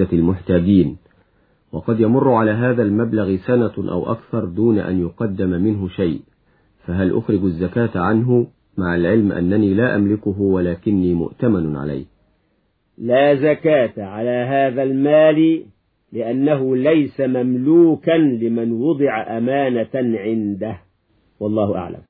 لعدة المحتاجين. وقد يمر على هذا المبلغ سنة أو أكثر دون أن يقدم منه شيء. فهل أخرج الزكاة عنه مع العلم أنني لا أملكه ولكني مؤتمن عليه؟ لا زكاة على هذا المال لأنه ليس مملوكا لمن وضع أمانة عنده. والله أعلم.